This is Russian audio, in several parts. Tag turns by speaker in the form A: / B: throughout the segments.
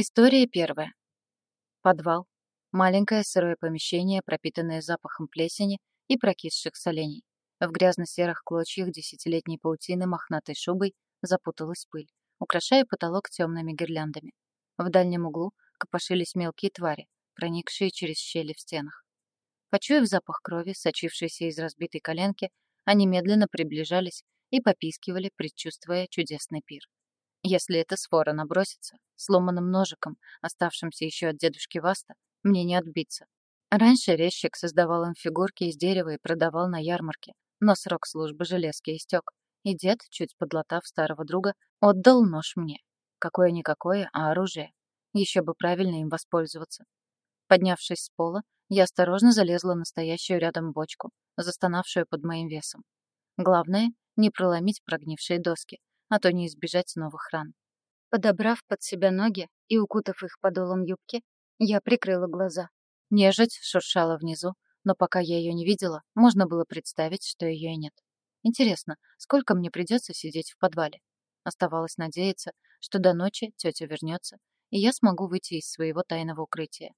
A: История первая. Подвал. Маленькое сырое помещение, пропитанное запахом плесени и прокисших солений. В грязно-серых клочьях десятилетней паутины мохнатой шубой запуталась пыль, украшая потолок темными гирляндами. В дальнем углу копошились мелкие твари, проникшие через щели в стенах. Почуяв запах крови, сочившейся из разбитой коленки, они медленно приближались и попискивали, предчувствуя чудесный пир. Если эта свора набросится, сломанным ножиком, оставшимся еще от дедушки Васта, мне не отбиться. Раньше резчик создавал им фигурки из дерева и продавал на ярмарке, но срок службы железки истек, и дед, чуть подлатав старого друга, отдал нож мне. Какое-никакое, а оружие. Еще бы правильно им воспользоваться. Поднявшись с пола, я осторожно залезла на стоящую рядом бочку, застонавшую под моим весом. Главное — не проломить прогнившие доски, а то не избежать новых ран. Подобрав под себя ноги и укутав их подолом юбки, я прикрыла глаза. Нежить шуршала внизу, но пока я ее не видела, можно было представить, что ее и нет. Интересно, сколько мне придется сидеть в подвале? Оставалось надеяться, что до ночи тетя вернется, и я смогу выйти из своего тайного укрытия.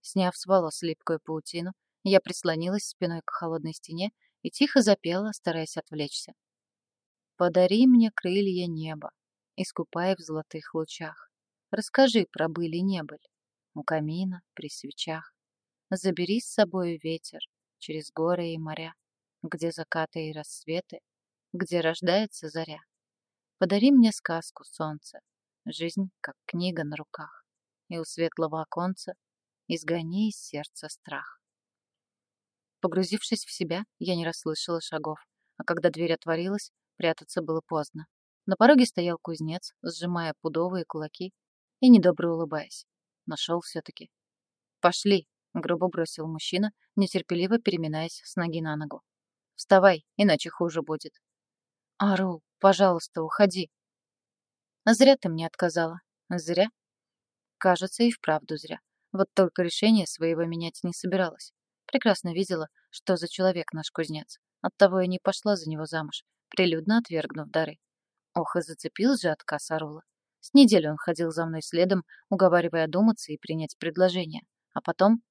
A: Сняв с волос липкую паутину, я прислонилась спиной к холодной стене и тихо запела, стараясь отвлечься. Подари мне крылья неба, искупай в золотых лучах. Расскажи про быль и небыль, у камина, при свечах. Забери с собой ветер через горы и моря, где закаты и рассветы, где рождается заря. Подари мне сказку, солнце, жизнь, как книга на руках, и у светлого оконца изгони из сердца страх. Погрузившись в себя, я не расслышала шагов, а когда дверь отворилась, Прятаться было поздно. На пороге стоял кузнец, сжимая пудовые кулаки и недобро улыбаясь. Нашел все-таки. «Пошли!» — грубо бросил мужчина, нетерпеливо переминаясь с ноги на ногу. «Вставай, иначе хуже будет». «Ару, пожалуйста, уходи». «Зря ты мне отказала». «Зря?» Кажется, и вправду зря. Вот только решение своего менять не собиралась. Прекрасно видела, что за человек наш кузнец. Оттого и не пошла за него замуж, прилюдно отвергнув дары. Ох, и зацепил же отказ Арула. С неделю он ходил за мной следом, уговаривая одуматься и принять предложение. А потом...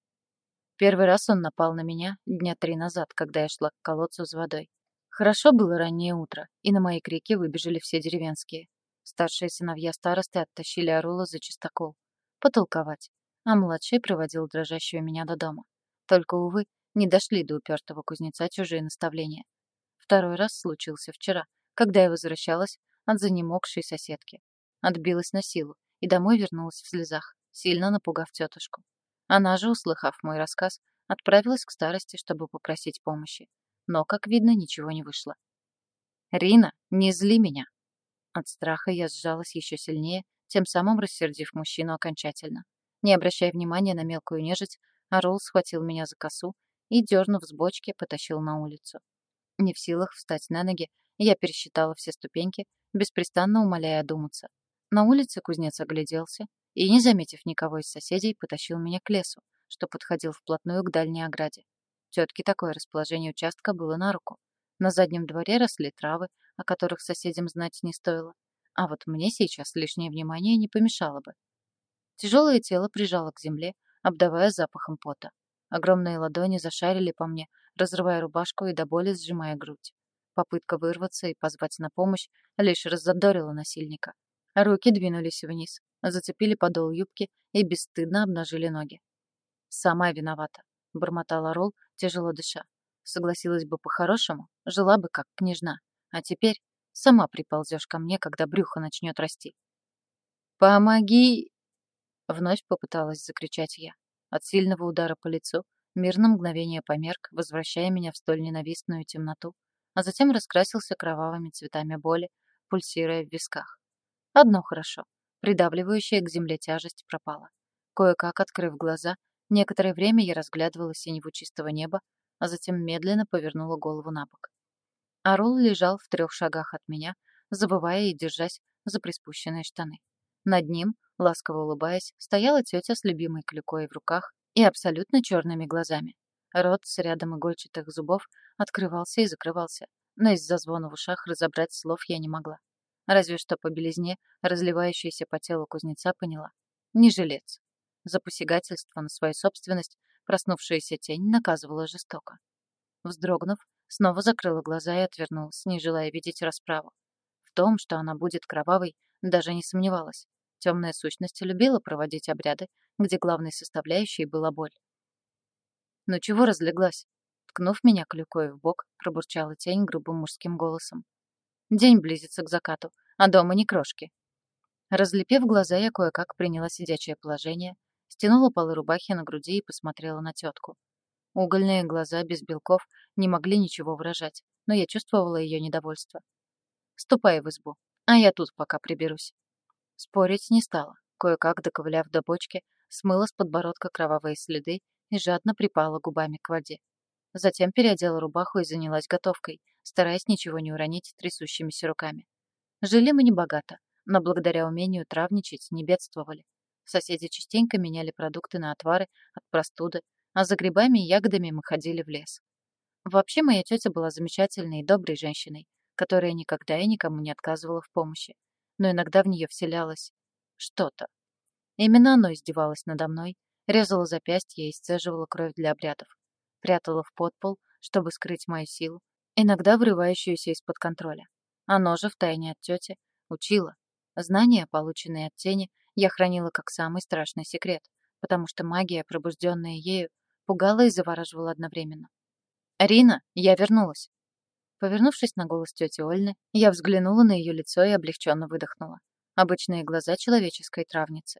A: Первый раз он напал на меня дня три назад, когда я шла к колодцу с водой. Хорошо было раннее утро, и на мои крики выбежали все деревенские. Старшие сыновья старосты оттащили Арула за чистокол. Потолковать. А младший проводил дрожащего меня до дома. Только, увы, не дошли до упертого кузнеца чужие наставления. Второй раз случился вчера, когда я возвращалась от занемогшей соседки. Отбилась на силу и домой вернулась в слезах, сильно напугав тетушку. Она же, услыхав мой рассказ, отправилась к старости, чтобы попросить помощи. Но, как видно, ничего не вышло. «Рина, не зли меня!» От страха я сжалась еще сильнее, тем самым рассердив мужчину окончательно. Не обращая внимания на мелкую нежить, Орол схватил меня за косу и, дернув с бочки, потащил на улицу. Не в силах встать на ноги, я пересчитала все ступеньки, беспрестанно умоляя одуматься. На улице кузнец огляделся и, не заметив никого из соседей, потащил меня к лесу, что подходил вплотную к дальней ограде. Тетке такое расположение участка было на руку. На заднем дворе росли травы, о которых соседям знать не стоило. А вот мне сейчас лишнее внимание не помешало бы. Тяжелое тело прижало к земле, обдавая запахом пота. Огромные ладони зашарили по мне, разрывая рубашку и до боли сжимая грудь. Попытка вырваться и позвать на помощь лишь раззадорила насильника. Руки двинулись вниз, зацепили подол юбки и бесстыдно обнажили ноги. «Сама виновата», — бормотала Ролл, тяжело дыша. «Согласилась бы по-хорошему, жила бы как княжна. А теперь сама приползешь ко мне, когда брюхо начнет расти». «Помоги!» — вновь попыталась закричать я. От сильного удара по лицу Мир на мгновение померк, возвращая меня в столь ненавистную темноту, а затем раскрасился кровавыми цветами боли, пульсируя в висках. Одно хорошо. Придавливающая к земле тяжесть пропала. Кое-как, открыв глаза, некоторое время я разглядывала синеву чистого неба, а затем медленно повернула голову на бок. Арул лежал в трех шагах от меня, забывая и держась за приспущенные штаны. Над ним, ласково улыбаясь, стояла тетя с любимой клюкой в руках и абсолютно черными глазами. Рот с рядом игольчатых зубов открывался и закрывался, но из-за звона в ушах разобрать слов я не могла. Разве что по белизне, разливающейся по телу кузнеца, поняла. не жилец. За посягательство на свою собственность проснувшаяся тень наказывала жестоко. Вздрогнув, снова закрыла глаза и отвернулась, не желая видеть расправу. В том, что она будет кровавой, даже не сомневалась. Темная сущность любила проводить обряды, где главной составляющей была боль. «Ну чего разлеглась?» Ткнув меня клюкой в бок, пробурчала тень грубым мужским голосом. «День близится к закату, а дома не крошки». Разлепив глаза, я кое-как приняла сидячее положение, стянула полы рубахи на груди и посмотрела на тетку. Угольные глаза без белков не могли ничего выражать, но я чувствовала ее недовольство. «Ступай в избу, а я тут пока приберусь». Спорить не стала. Кое-как, доковыляв до бочки, смыла с подбородка кровавые следы и жадно припала губами к воде. Затем переодела рубаху и занялась готовкой, стараясь ничего не уронить трясущимися руками. Жили мы небогато, но благодаря умению травничать не бедствовали. Соседи частенько меняли продукты на отвары от простуды, а за грибами и ягодами мы ходили в лес. Вообще моя тетя была замечательной и доброй женщиной, которая никогда и никому не отказывала в помощи но иногда в нее вселялось что-то. Именно оно издевалось надо мной, резало запястье и сцеживало кровь для обрядов. Прятало в подпол, чтобы скрыть мою силу, иногда вырывающуюся из-под контроля. Оно же, втайне от тети, учило. Знания, полученные от тени, я хранила как самый страшный секрет, потому что магия, пробужденная ею, пугала и завораживала одновременно. «Рина, я вернулась!» Повернувшись на голос тети Ольны, я взглянула на ее лицо и облегченно выдохнула. Обычные глаза человеческой травницы.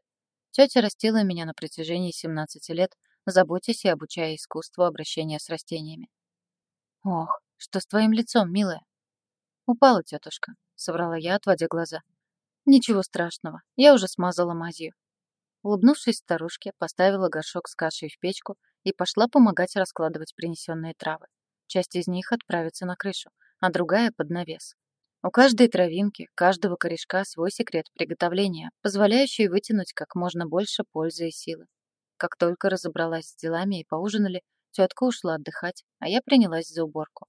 A: Тетя растила меня на протяжении 17 лет, заботясь и обучая искусству обращения с растениями. «Ох, что с твоим лицом, милая?» «Упала тетушка», — соврала я, отводя глаза. «Ничего страшного, я уже смазала мазью». Улыбнувшись старушке, поставила горшок с кашей в печку и пошла помогать раскладывать принесенные травы. Часть из них отправится на крышу, а другая — под навес. У каждой травинки, каждого корешка свой секрет приготовления, позволяющий вытянуть как можно больше пользы и силы. Как только разобралась с делами и поужинали, тетка ушла отдыхать, а я принялась за уборку.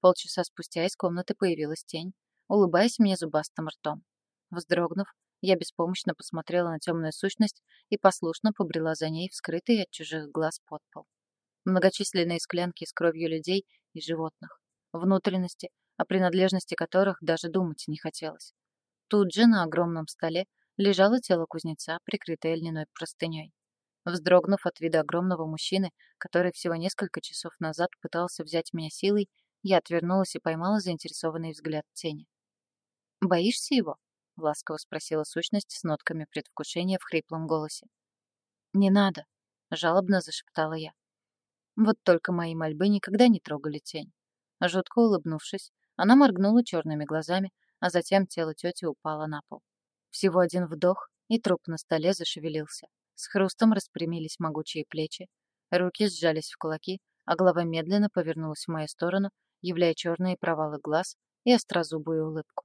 A: Полчаса спустя из комнаты появилась тень, улыбаясь мне зубастым ртом. Вздрогнув, я беспомощно посмотрела на темную сущность и послушно побрела за ней в от чужих глаз подпол. Многочисленные склянки с кровью людей и животных, внутренности, о принадлежности которых даже думать не хотелось. Тут же на огромном столе лежало тело кузнеца, прикрытое льняной простыней. Вздрогнув от вида огромного мужчины, который всего несколько часов назад пытался взять меня силой, я отвернулась и поймала заинтересованный взгляд тени. «Боишься его?» — ласково спросила сущность с нотками предвкушения в хриплом голосе. «Не надо», — жалобно зашептала я. Вот только мои мольбы никогда не трогали тень. Жутко улыбнувшись, она моргнула черными глазами, а затем тело тети упало на пол. Всего один вдох, и труп на столе зашевелился. С хрустом распрямились могучие плечи, руки сжались в кулаки, а голова медленно повернулась в мою сторону, являя черные провалы глаз и острозубую улыбку.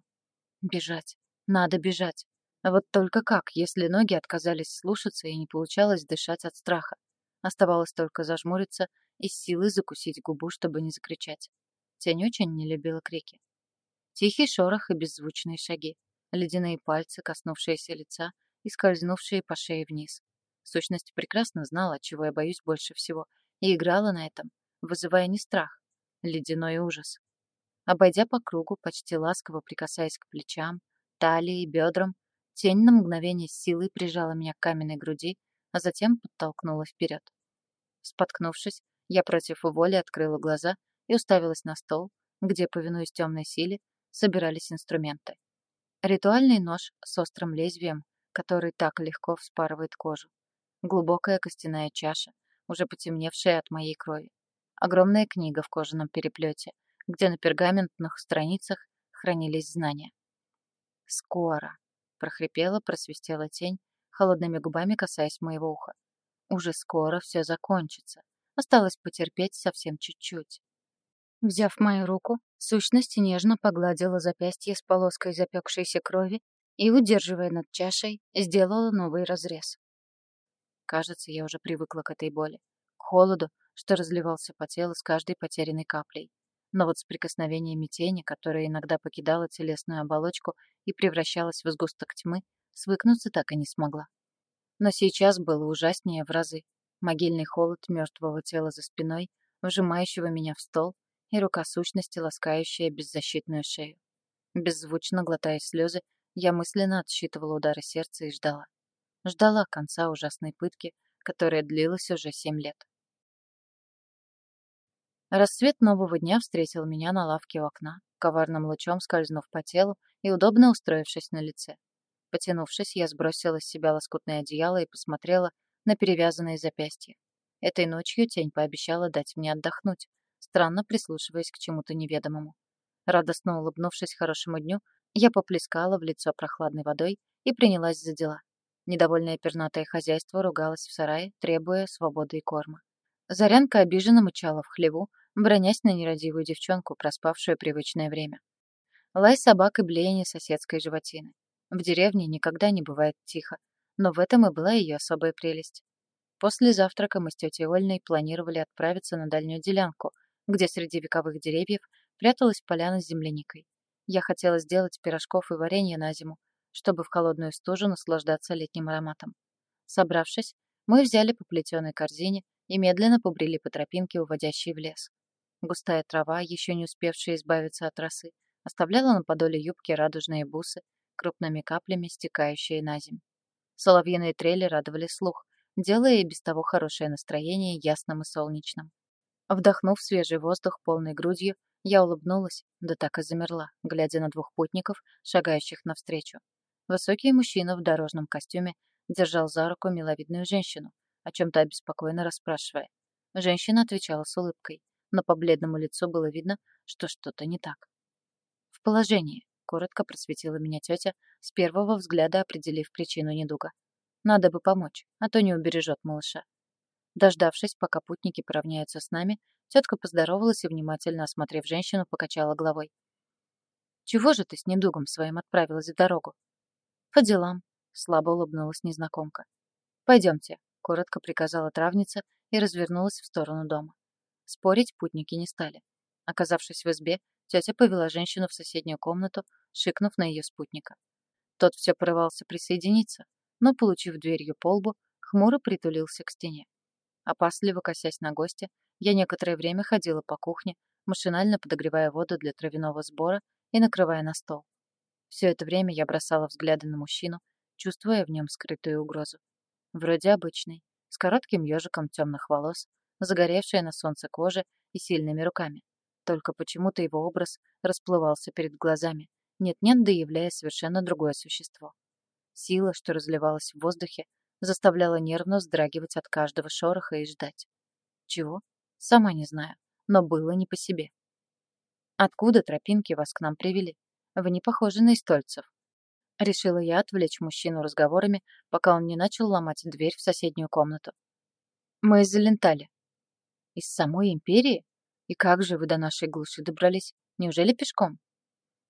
A: Бежать. Надо бежать. Вот только как, если ноги отказались слушаться и не получалось дышать от страха? Оставалось только зажмуриться и с силой закусить губу, чтобы не закричать. Тень очень не любила крики. Тихий шорох и беззвучные шаги, ледяные пальцы, коснувшиеся лица и скользнувшие по шее вниз. Сущность прекрасно знала, чего я боюсь больше всего, и играла на этом, вызывая не страх, ледяной ужас. Обойдя по кругу, почти ласково прикасаясь к плечам, талии и бедрам, тень на мгновение силой прижала меня к каменной груди, а затем подтолкнула вперед. Споткнувшись, я против воли открыла глаза и уставилась на стол, где, повинуясь темной силе, собирались инструменты. Ритуальный нож с острым лезвием, который так легко вспарывает кожу. Глубокая костяная чаша, уже потемневшая от моей крови. Огромная книга в кожаном переплете, где на пергаментных страницах хранились знания. «Скоро!» — прохрипела, просвистела тень, холодными губами касаясь моего уха. «Уже скоро все закончится. Осталось потерпеть совсем чуть-чуть. Взяв мою руку, сущность нежно погладила запястье с полоской запекшейся крови и, удерживая над чашей, сделала новый разрез. Кажется, я уже привыкла к этой боли, к холоду, что разливался по телу с каждой потерянной каплей. Но вот с прикосновениями тени, которая иногда покидала телесную оболочку и превращалась в сгусток тьмы, свыкнуться так и не смогла. Но сейчас было ужаснее в разы. Могильный холод мертвого тела за спиной, вжимающего меня в стол, и рука сущности, ласкающая беззащитную шею. Беззвучно глотая слезы, я мысленно отсчитывала удары сердца и ждала. Ждала конца ужасной пытки, которая длилась уже семь лет. Рассвет нового дня встретил меня на лавке у окна, коварным лучом скользнув по телу и удобно устроившись на лице. Потянувшись, я сбросила с себя лоскутное одеяло и посмотрела на перевязанные запястья. Этой ночью тень пообещала дать мне отдохнуть, странно прислушиваясь к чему-то неведомому. Радостно улыбнувшись хорошему дню, я поплескала в лицо прохладной водой и принялась за дела. Недовольное пернатое хозяйство ругалось в сарае, требуя свободы и корма. Зарянка обиженно мычала в хлеву, бронясь на нерадивую девчонку, проспавшую привычное время. Лай собак и блеяние соседской животины. В деревне никогда не бывает тихо, но в этом и была ее особая прелесть. После завтрака мы с тетей Ольной планировали отправиться на дальнюю делянку, где среди вековых деревьев пряталась поляна с земляникой. Я хотела сделать пирожков и варенье на зиму, чтобы в холодную стужу наслаждаться летним ароматом. Собравшись, мы взяли по плетеной корзине и медленно побрели по тропинке, уводящей в лес. Густая трава, еще не успевшая избавиться от росы, оставляла на подоле юбки радужные бусы, крупными каплями стекающие на земь. Соловьиные трели радовали слух, делая и без того хорошее настроение ясным и солнечным. Вдохнув свежий воздух полной грудью, я улыбнулась, да так и замерла, глядя на двух путников, шагающих навстречу. Высокий мужчина в дорожном костюме держал за руку миловидную женщину, о чем-то обеспокоенно расспрашивая. Женщина отвечала с улыбкой но по бледному лицу было видно, что что-то не так. «В положении», — коротко просветила меня тетя, с первого взгляда определив причину недуга. «Надо бы помочь, а то не убережет малыша». Дождавшись, пока путники поравняются с нами, тетка поздоровалась и, внимательно осмотрев женщину, покачала головой. «Чего же ты с недугом своим отправилась в дорогу?» «По делам», — слабо улыбнулась незнакомка. «Пойдемте», — коротко приказала травница и развернулась в сторону дома. Спорить путники не стали. Оказавшись в избе, тетя повела женщину в соседнюю комнату, шикнув на ее спутника. Тот все порывался присоединиться, но, получив дверью по лбу, хмуро притулился к стене. Опасливо косясь на гостя, я некоторое время ходила по кухне, машинально подогревая воду для травяного сбора и накрывая на стол. Все это время я бросала взгляды на мужчину, чувствуя в нем скрытую угрозу. Вроде обычный, с коротким ежиком темных волос, загоревшая на солнце кожа и сильными руками. Только почему-то его образ расплывался перед глазами, нет-нет, да являя совершенно другое существо. Сила, что разливалась в воздухе, заставляла нервно вздрагивать от каждого шороха и ждать. Чего? Сама не знаю, но было не по себе. Откуда тропинки вас к нам привели? Вы не похожи на истольцев. Решила я отвлечь мужчину разговорами, пока он не начал ломать дверь в соседнюю комнату. Мы из Залентали. Из самой империи? И как же вы до нашей глуши добрались? Неужели пешком?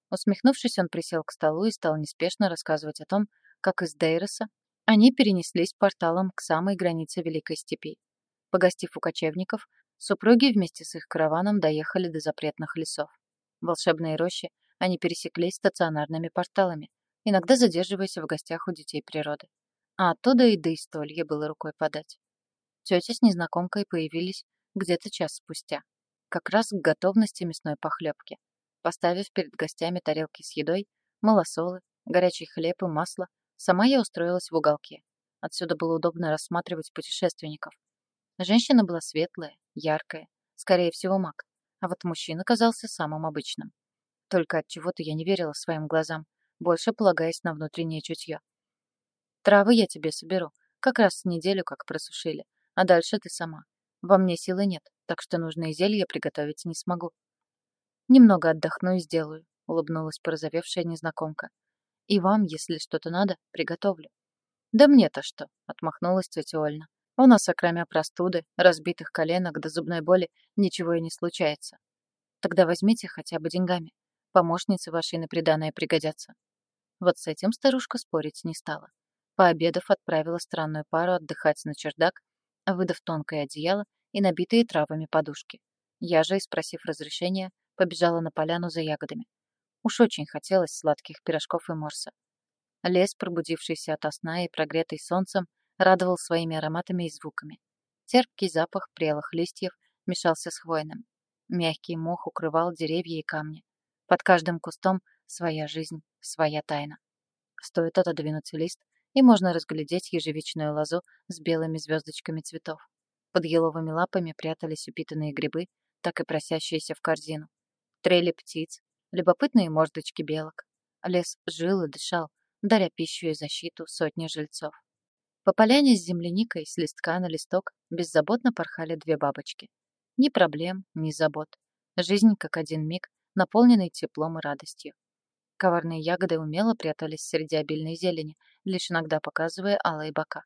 A: Усмехнувшись, он присел к столу и стал неспешно рассказывать о том, как из Дейроса они перенеслись порталом к самой границе Великой Степи. Погостив у кочевников, супруги вместе с их караваном доехали до запретных лесов. Волшебные рощи они пересекли стационарными порталами, иногда задерживаясь в гостях у детей природы. А оттуда и до Истолья было рукой подать. Тетя с незнакомкой появились где-то час спустя. Как раз к готовности мясной похлебки. Поставив перед гостями тарелки с едой, малосолы, горячий хлеб и масло, сама я устроилась в уголке. Отсюда было удобно рассматривать путешественников. Женщина была светлая, яркая, скорее всего, маг, а вот мужчина казался самым обычным. Только от чего-то я не верила своим глазам, больше полагаясь на внутреннее чутье. Травы я тебе соберу, как раз неделю как просушили, а дальше ты сама. Во мне силы нет, так что нужные зелья приготовить не смогу. Немного отдохну и сделаю, улыбнулась порозовевшая незнакомка. И вам, если что-то надо, приготовлю. Да мне-то что, отмахнулась тетя Ольна. У нас, окромя простуды, разбитых коленок до зубной боли, ничего и не случается. Тогда возьмите хотя бы деньгами. Помощницы вашей на приданое пригодятся. Вот с этим старушка спорить не стала. Пообедав, отправила странную пару отдыхать на чердак выдав тонкое одеяло и набитые травами подушки. Я же, спросив разрешения, побежала на поляну за ягодами. Уж очень хотелось сладких пирожков и морса. Лес, пробудившийся ото сна и прогретый солнцем, радовал своими ароматами и звуками. Терпкий запах прелых листьев мешался с хвойным. Мягкий мох укрывал деревья и камни. Под каждым кустом своя жизнь, своя тайна. Стоит отодвинуть лист, и можно разглядеть ежевичную лозу с белыми звездочками цветов. Под еловыми лапами прятались упитанные грибы, так и просящиеся в корзину. Трели птиц, любопытные мордочки белок. Лес жил и дышал, даря пищу и защиту сотни жильцов. По поляне с земляникой с листка на листок беззаботно порхали две бабочки. Ни проблем, ни забот. Жизнь как один миг, наполненный теплом и радостью. Коварные ягоды умело прятались среди обильной зелени, лишь иногда показывая алые бока.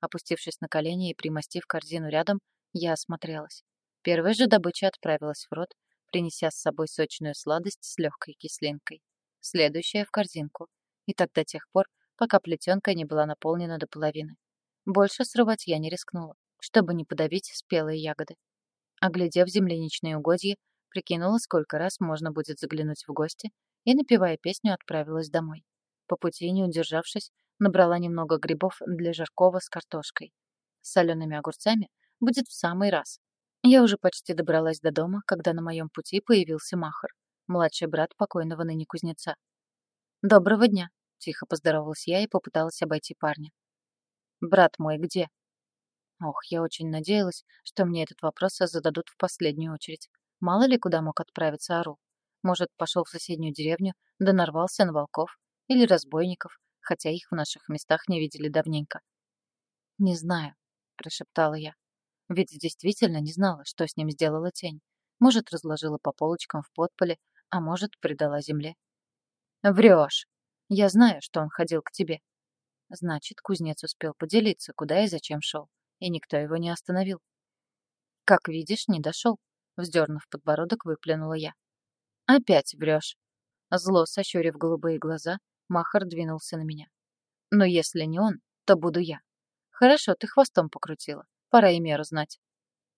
A: Опустившись на колени и примостив корзину рядом, я осмотрелась. Первая же добыча отправилась в рот, принеся с собой сочную сладость с легкой кислинкой. Следующая в корзинку. И так до тех пор, пока плетенка не была наполнена до половины. Больше срывать я не рискнула, чтобы не подавить спелые ягоды. Оглядев земляничные угодья, прикинула, сколько раз можно будет заглянуть в гости, и, напевая песню, отправилась домой. По пути, не удержавшись, набрала немного грибов для жаркого с картошкой. С солеными огурцами будет в самый раз. Я уже почти добралась до дома, когда на моем пути появился Махар, младший брат покойного ныне кузнеца. «Доброго дня», — тихо поздоровалась я и попыталась обойти парня. «Брат мой где?» Ох, я очень надеялась, что мне этот вопрос зададут в последнюю очередь. Мало ли куда мог отправиться Ару. Может, пошел в соседнюю деревню, да нарвался на волков или разбойников, хотя их в наших местах не видели давненько. «Не знаю», — прошептала я. Ведь действительно не знала, что с ним сделала тень. Может, разложила по полочкам в подполе, а может, предала земле. «Врешь! Я знаю, что он ходил к тебе». Значит, кузнец успел поделиться, куда и зачем шел, и никто его не остановил. «Как видишь, не дошел», — вздернув подбородок, выплюнула я. «Опять врешь». Зло, сощурив голубые глаза, Махар двинулся на меня. «Но если не он, то буду я. Хорошо, ты хвостом покрутила. Пора и меру знать».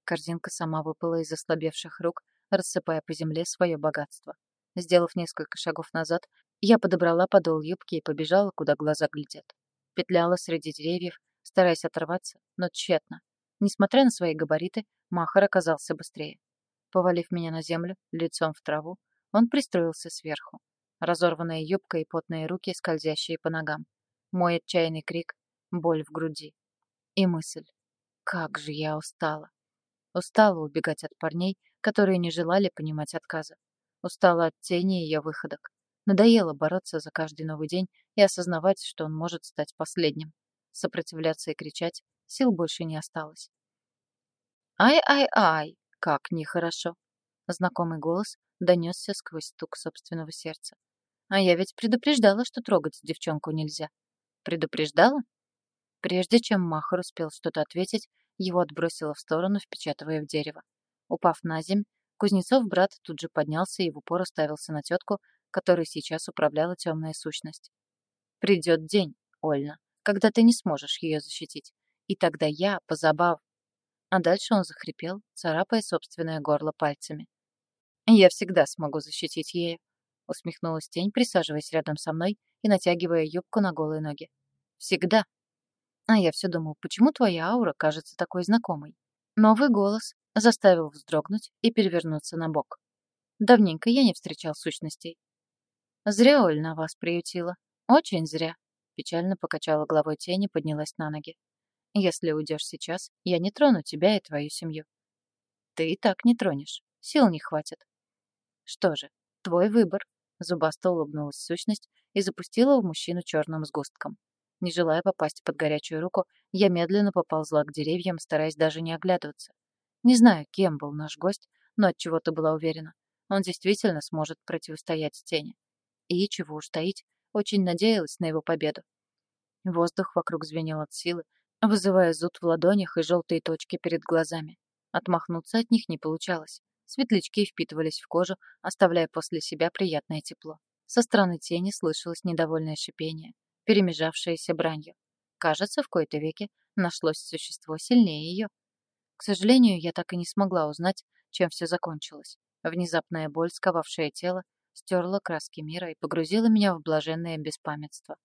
A: Корзинка сама выпала из ослабевших рук, рассыпая по земле свое богатство. Сделав несколько шагов назад, я подобрала подол юбки и побежала, куда глаза глядят. Петляла среди деревьев, стараясь оторваться, но тщетно. Несмотря на свои габариты, Махар оказался быстрее. Повалив меня на землю, лицом в траву, он пристроился сверху разорванная юбка и потные руки, скользящие по ногам. Мой отчаянный крик, боль в груди. И мысль. Как же я устала. Устала убегать от парней, которые не желали понимать отказа. Устала от тени ее выходок. Надоело бороться за каждый новый день и осознавать, что он может стать последним. Сопротивляться и кричать сил больше не осталось. «Ай-ай-ай, как нехорошо!» Знакомый голос донесся сквозь стук собственного сердца. А я ведь предупреждала, что трогать девчонку нельзя. Предупреждала? Прежде чем Махар успел что-то ответить, его отбросило в сторону, впечатывая в дерево. Упав на земь, Кузнецов брат тут же поднялся и в упор уставился на тетку, которой сейчас управляла темная сущность. «Придет день, Ольна, когда ты не сможешь ее защитить. И тогда я, позабав...» А дальше он захрипел, царапая собственное горло пальцами. «Я всегда смогу защитить ею усмехнулась тень, присаживаясь рядом со мной и натягивая юбку на голые ноги. «Всегда». А я все думал, почему твоя аура кажется такой знакомой? Новый голос заставил вздрогнуть и перевернуться на бок. Давненько я не встречал сущностей. «Зря Оль на вас приютила. Очень зря», — печально покачала головой тень и поднялась на ноги. «Если уйдешь сейчас, я не трону тебя и твою семью». «Ты и так не тронешь. Сил не хватит». «Что же, твой выбор», Зубасто улыбнулась сущность и запустила в мужчину черным сгустком. Не желая попасть под горячую руку, я медленно поползла к деревьям, стараясь даже не оглядываться. Не знаю, кем был наш гость, но от чего то была уверена. Он действительно сможет противостоять тени. И, чего уж таить, очень надеялась на его победу. Воздух вокруг звенел от силы, вызывая зуд в ладонях и желтые точки перед глазами. Отмахнуться от них не получалось. Светлячки впитывались в кожу, оставляя после себя приятное тепло. Со стороны тени слышалось недовольное шипение, перемежавшееся бранью. Кажется, в кои-то веке нашлось существо сильнее ее. К сожалению, я так и не смогла узнать, чем все закончилось. Внезапная боль, сковавшая тело, стерла краски мира и погрузила меня в блаженное беспамятство.